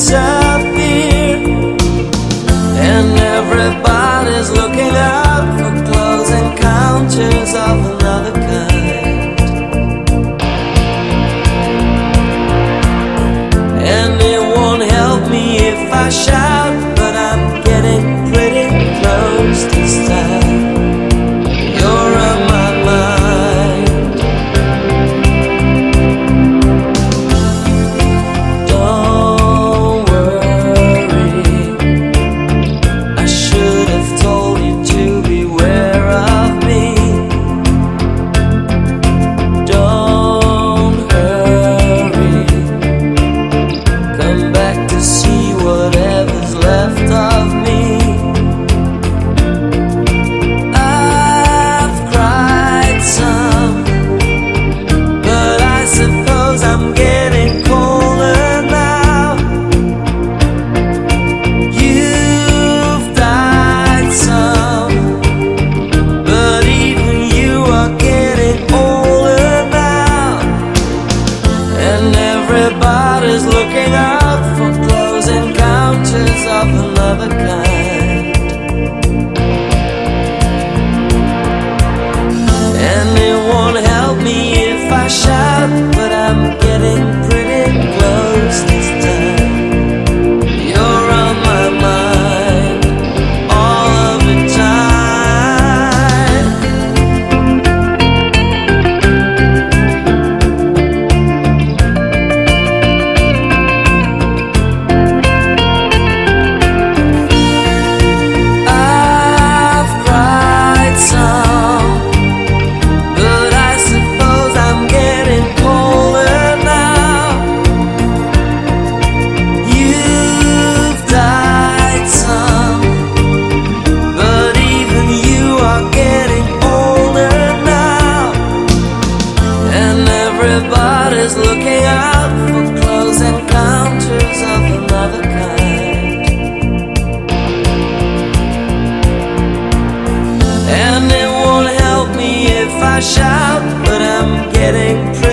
disappear. And everybody's looking out for close encounters of another kind. And it won't help me if I shout, but I'm getting pretty close this time. Whatever's left everybody's looking out for close encounters of another kind. And it won't help me if I shout, but I'm getting pretty